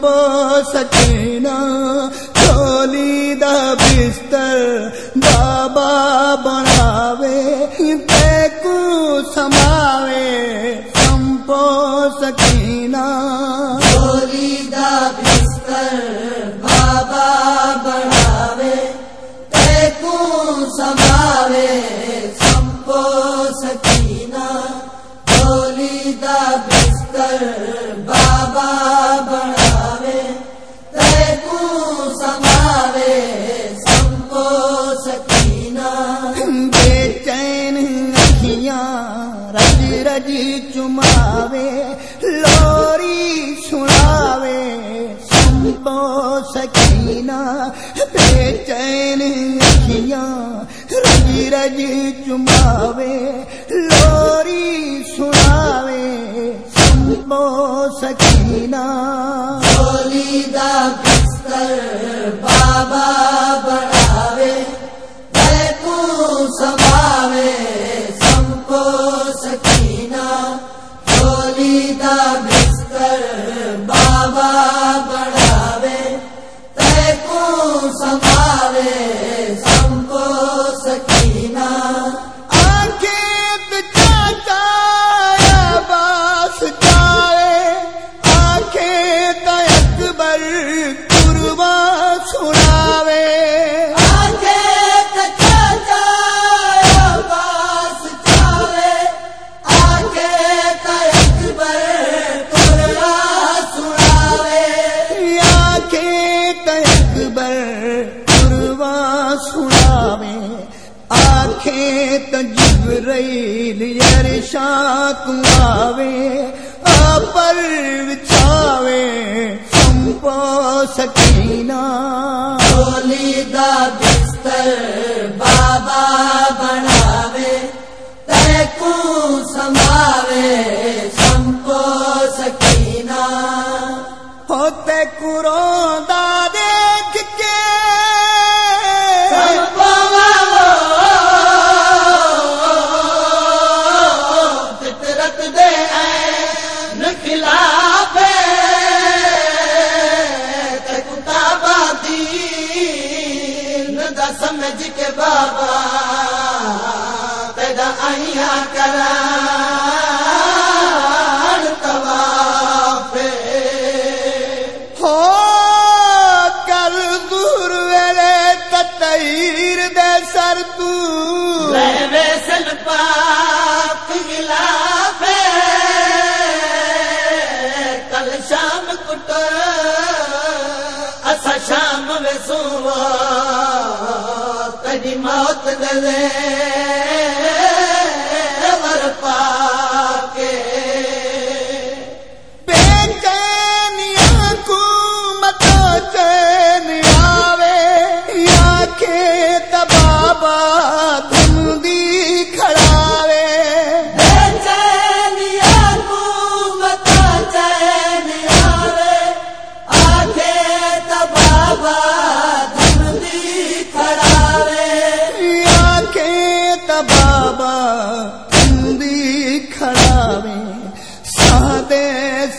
با سکینہ سولیدہ بستر بابا بناوے تے کو سماوے سمپو سکینہ۔ بو سکینہ بے چین اکھیاں رج رج چماوے، لوری سناوے سمبو سکینہ۔ سولی دا بستر بابا بڑھاوے میں کو سماوے سمبو سکینہ۔ سولی آنکھیں رہی ارشاد آوے آپر بچھاوے سنپو سکینہ۔ ڈولی سمجھ کے بابا پیدا آئیاں کران طواف ہو کل دور ویلے تطہیر دے سر تو۔ پاک کل شام کٹ رات موت سادے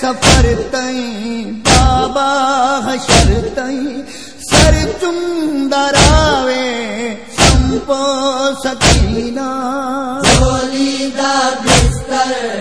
سفر تئیں بابا حشر تئیں۔ سر چندراوے سمپو سکینہ۔ بولی دا بستر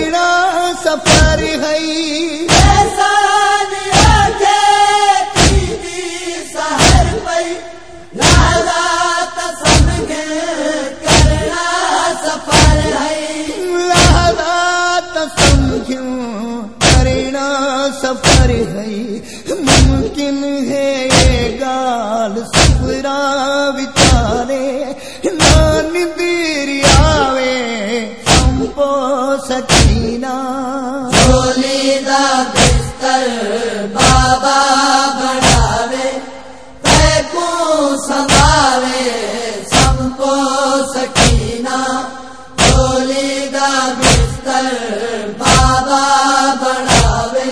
بیڑا سفر ہے۔ سفر ہے۔ ممکن ہے یہ گال سفرا بچارے۔ نان بیری آوے ہم پو سکے۔ سکینہ، بولی دا بستر بابا بڑھاوے،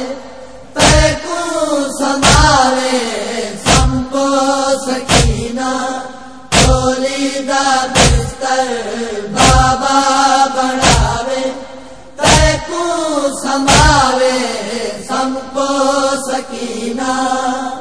پیکوں سماوے سم کو سکینہ، بولی دا بستر بابا بڑھاوے، پیکوں سماوے سم کو سکینہ۔